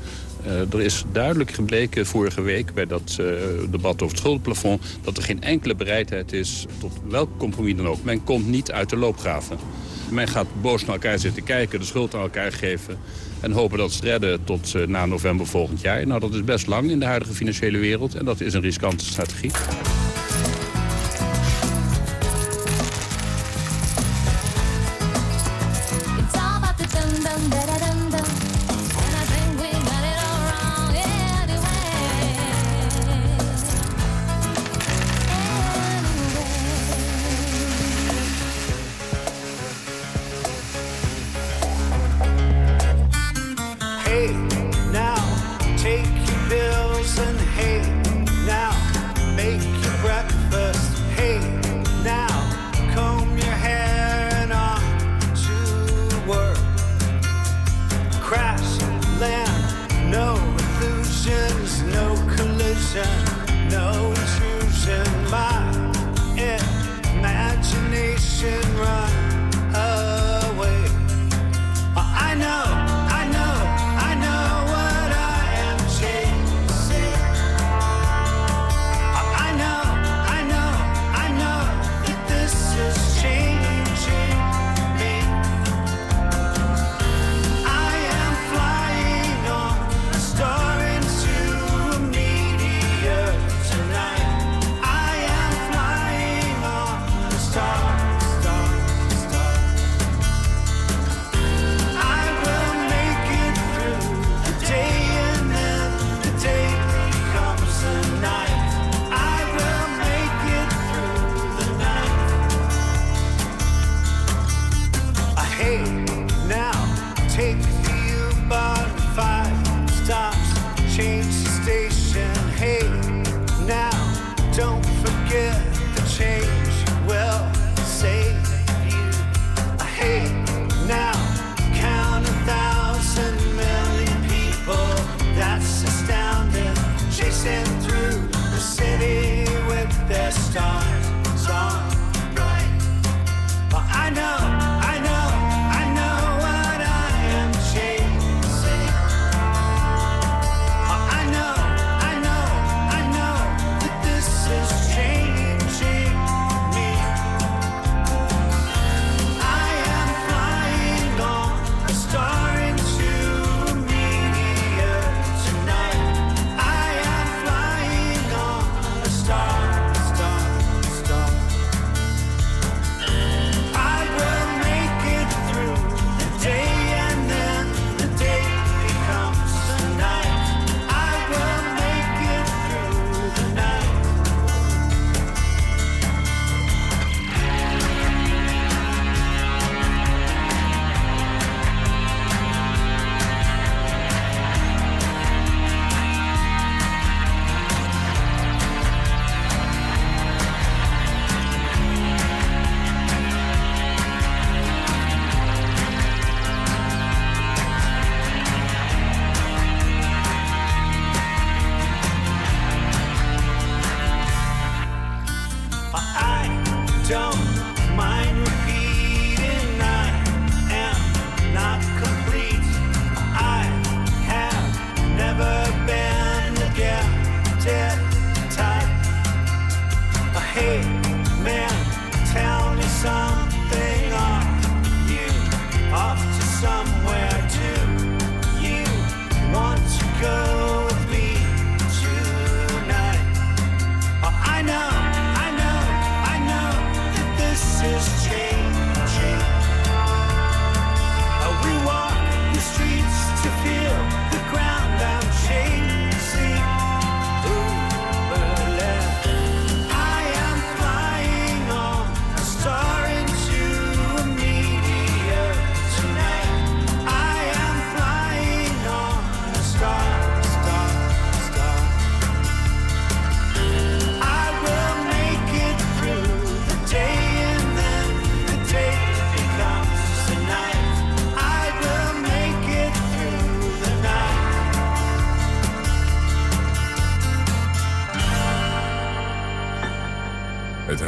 Uh, er is duidelijk gebleken vorige week bij dat uh, debat over het schuldenplafond... dat er geen enkele bereidheid is tot welk compromis dan ook. Men komt niet uit de loopgraven. Men gaat boos naar elkaar zitten kijken, de schuld aan elkaar geven... en hopen dat ze het redden tot uh, na november volgend jaar. Nou, dat is best lang in de huidige financiële wereld en dat is een riskante strategie.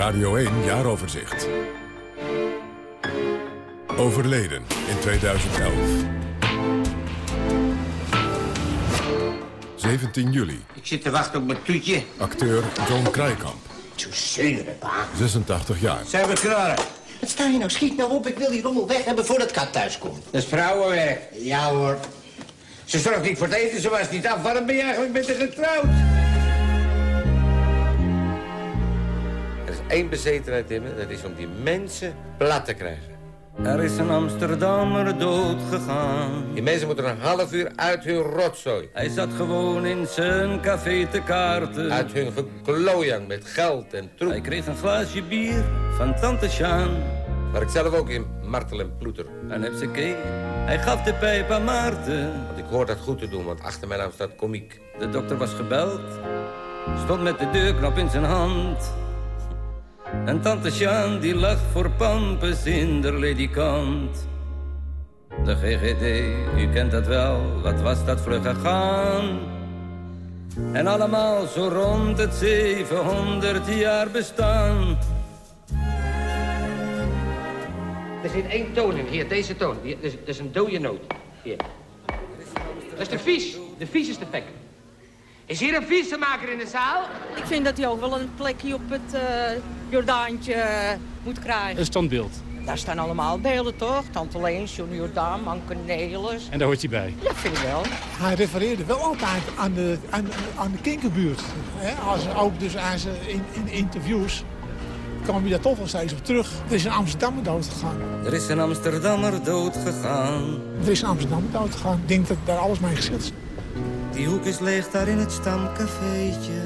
Radio 1 jaaroverzicht. Overleden in 2011. 17 juli. Ik zit te wachten op mijn toetje. Acteur John Krijkamp. Zo zeuren, pa. 86 jaar. Zijn we klaar? Wat sta je nou? Schiet nou op. Ik wil die rommel weg hebben voordat Kat thuis komt. Dat is vrouwenwerk. Ja hoor. Ze zorgt niet voor het eten, ze was niet af. Waarom ben je eigenlijk met haar getrouwd? Één bezetenheid in me, dat is om die mensen plat te krijgen. Er is een Amsterdammer dood gegaan. Die mensen moeten een half uur uit hun rotzooi. Hij zat gewoon in zijn café te kaarten. Uit hun geklojang met geld en troep. Hij kreeg een glaasje bier van tante Sjaan. Waar ik zelf ook in martel en ploeter. En heb ze keek. Hij gaf de pijp aan Maarten. Want ik hoor dat goed te doen, want achter mijn naam staat komiek. De dokter was gebeld. Stond met de deurknop in zijn hand. En tante Sjaan die lag voor pampes in de ledikant. De GGD, u kent dat wel, wat was dat vlug gegaan. En allemaal zo rond het 700 jaar bestaan. Er zit één toon in. Hier, deze toon. Hier, is een dode noot. Hier. Dat is de vies. De vies is de pek. Is hier een viezenmaker in de zaal? Ik vind dat hij ook wel een plekje op het eh, Jordaantje eh, moet krijgen. Een standbeeld. Daar staan allemaal beelden, toch? Tante Leens, John Jordaan, Manke Nelis. En daar hoort hij bij. Ja, vind ik wel. Hij refereerde wel altijd aan de, aan, aan de kinkerbuurt. Hè? Als, ook dus aan zijn in, in interviews kwam hij daar toch wel steeds op terug. Er is een Amsterdammer dood gegaan. Er is een Amsterdammer dood gegaan. Er is een Amsterdammer dood gegaan. Ik denk dat daar alles mee is. Die hoek is leeg daar in het stamcafeetje.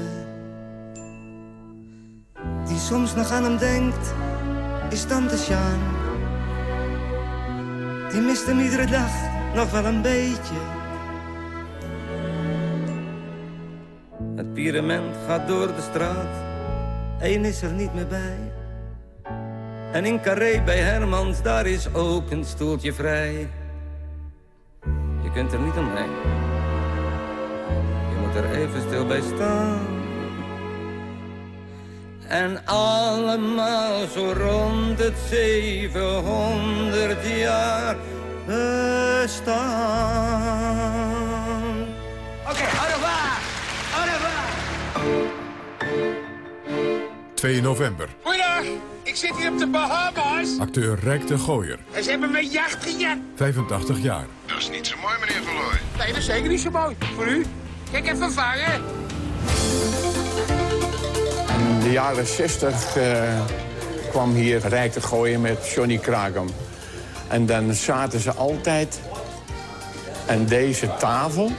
Die soms nog aan hem denkt, is tante Sjaan. Die mist hem iedere dag nog wel een beetje. Het pirament gaat door de straat, één is er niet meer bij. En in Carré bij Hermans, daar is ook een stoeltje vrij. Je kunt er niet omheen er even stil bij staan. En allemaal zo rond het 700 jaar bestaan. Oké, au revoir. Au revoir. 2 november. Goeiedag. Ik zit hier op de Bahamas. Acteur Rijk de Gooier. En ze hebben mijn jacht gejat. 85 jaar. Dat is niet zo mooi, meneer Verlooy. Nee, dat is zeker niet zo mooi. Voor u? Kijk even vangen. In de jaren 60 uh, kwam hier Rijk te gooien met Johnny Kragem. En dan zaten ze altijd aan deze tafel.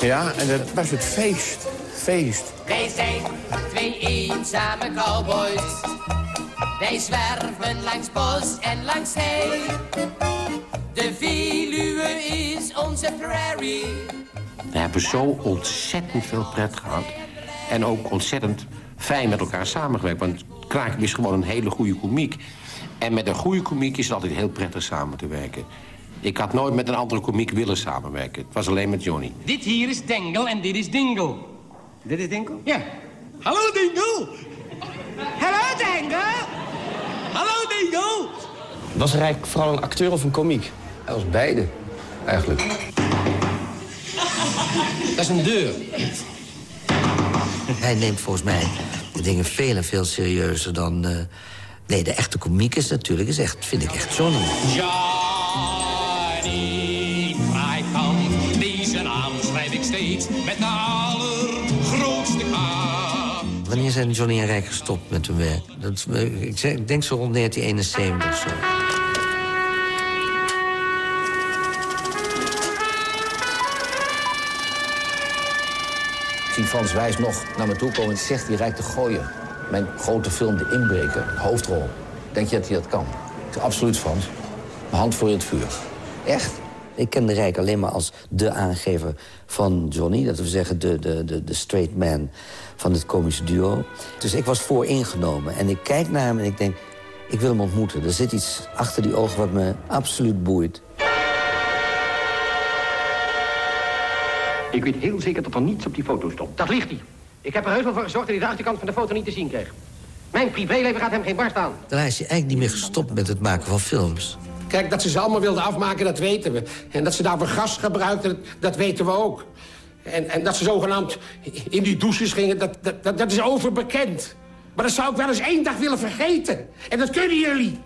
Ja, en dat was het feest. Feest. Wij zijn twee eenzame cowboys. Wij zwerven langs bos en langs hei. De Veluwe is onze prairie. We hebben zo ontzettend veel pret gehad. En ook ontzettend fijn met elkaar samengewerkt. Want Kraken is gewoon een hele goede komiek. En met een goede komiek is het altijd heel prettig samen te werken. Ik had nooit met een andere komiek willen samenwerken. Het was alleen met Johnny. Dit hier is Dengel en dit is Dingle. Dit is Dinkel? Ja. Hallo Dingle. Hallo Dengel. Was Rijk vooral een acteur of een komiek? Hij was beide, eigenlijk. Dat is een deur. Hij neemt volgens mij de dingen veel en veel serieuzer dan... eh, nee, de echte komiek is natuurlijk, is echt, vind ik echt Johnny. Johnny Krijkamp, deze naam schrijf ik steeds met de allergrootste K. Wanneer zijn Johnny en Rijk gestopt met hun werk? Dat, eh, ik, zeg- ik denk zo rond 1971 of zo. Zie Frans Wijs nog naar me toe komen en zegt hij Rijk te gooien. Mijn grote film De Inbreker, hoofdrol. Denk je dat hij dat kan? Ik absoluut Frans. Mijn hand voor in het vuur. Echt? Ik ken de Rijk alleen maar als de aangever van Johnny. Dat we zeggen de, de, de, de straight man van het komische duo. Dus ik was vooringenomen. En ik kijk naar hem en ik denk, ik wil hem ontmoeten. Er zit iets achter die ogen wat me absoluut boeit. Ik weet heel zeker dat er niets op die foto stond. Dat ligt hij. Ik heb er heus wel voor gezorgd dat hij de achterkant van de foto niet te zien kreeg. Mijn privéleven gaat hem geen barst aan. Daarna is hij eigenlijk niet meer gestopt met het maken van films. Kijk, dat ze ze allemaal wilden afmaken, dat weten we. En dat ze daarvoor gas gebruikten, dat weten we ook. En, en dat ze zogenaamd in die douches gingen, dat, dat, dat, dat is overbekend. Maar dat zou ik wel eens één dag willen vergeten. En dat kunnen jullie.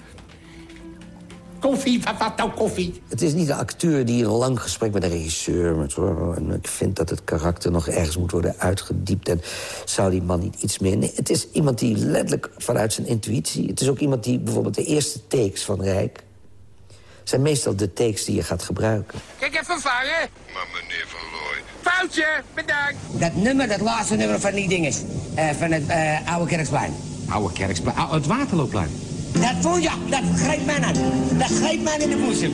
Koffie, wat, wat nou koffie? Het is niet een acteur die een lang gesprek met een regisseur... Met, en ik vind dat het karakter nog ergens moet worden uitgediept... en zou die man niet iets meer... Nee, het is iemand die letterlijk vanuit zijn intuïtie... het is ook iemand die bijvoorbeeld de eerste takes van Rijk... zijn meestal de takes die je gaat gebruiken. Kijk even vangen. Maar meneer Van Looy... Foutje, bedankt. Dat nummer, dat laatste nummer van die dinges. eh, van het eh, Oude Kerksplein. Oude Kerksplein, het Waterloopplein. Dat voel ja, dat grijpt mij aan. Dat grijpt mij in de boezem.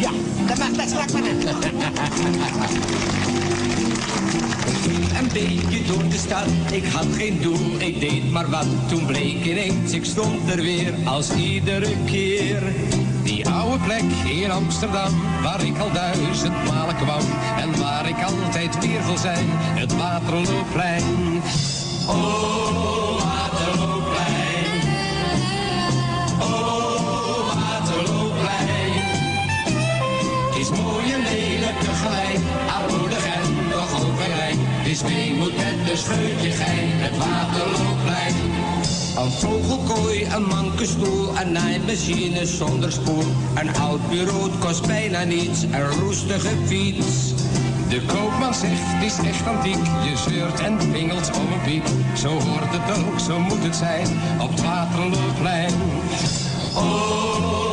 Ja, dat mag dat strak mij aan. <laughs> Een beetje door de stad, ik had geen doel, ik deed maar wat. Toen bleek ineens, ik stond er weer als iedere keer. Die oude plek in Amsterdam, waar ik al duizend malen kwam. En waar ik altijd weer wil zijn, het Waterloopplein. Oh, is weemoed met een scheutje gein, het Waterloopplein. Een vogelkooi, een mankenstoel, een naaimachine zonder spoel. Een oud bureau kost bijna niets, een roestige fiets. De koopman zegt, het is echt antiek. Je zeurt en pingelt om een piek. Zo hoort het ook, zo moet het zijn, op het Waterloopplein. Oh,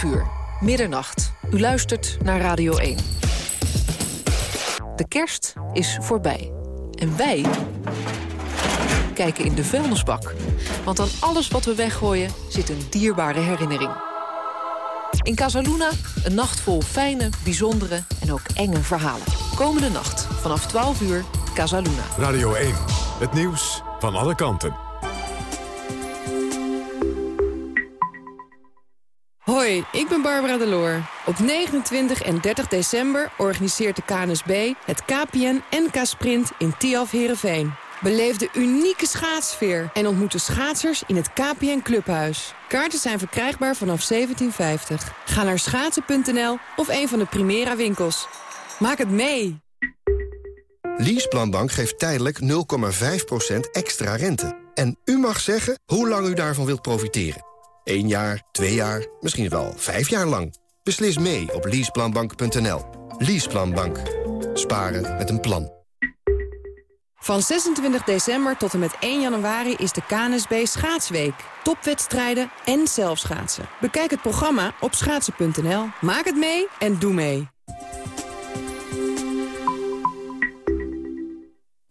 12 uur, middernacht. U luistert naar Radio 1. De kerst is voorbij. En wij kijken in de vuilnisbak. Want aan alles wat we weggooien zit een dierbare herinnering. In Casaluna een nacht vol fijne, bijzondere en ook enge verhalen. Komende nacht vanaf 12 uur Casaluna. Radio 1, het nieuws van alle kanten. Ik ben Barbara Deloor. Op 29 en 30 december organiseert de KNSB het KPN NK Sprint in Tialf Herenveen. Beleef de unieke schaatsfeer en ontmoet de schaatsers in het KPN Clubhuis. Kaarten zijn verkrijgbaar vanaf 1750. Ga naar schaatsen.nl of een van de Primera winkels. Maak het mee! Leaseplanbank geeft tijdelijk 0,5% extra rente. En u mag zeggen hoe lang u daarvan wilt profiteren. Eén jaar, twee jaar, misschien wel vijf jaar lang. Beslis mee op leaseplanbank.nl. Leaseplanbank. Sparen met een plan. Van 26 december tot en met 1 januari is de KNSB Schaatsweek. Topwedstrijden en zelfschaatsen. Bekijk het programma op schaatsen.nl. Maak het mee en doe mee.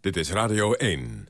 Dit is Radio 1.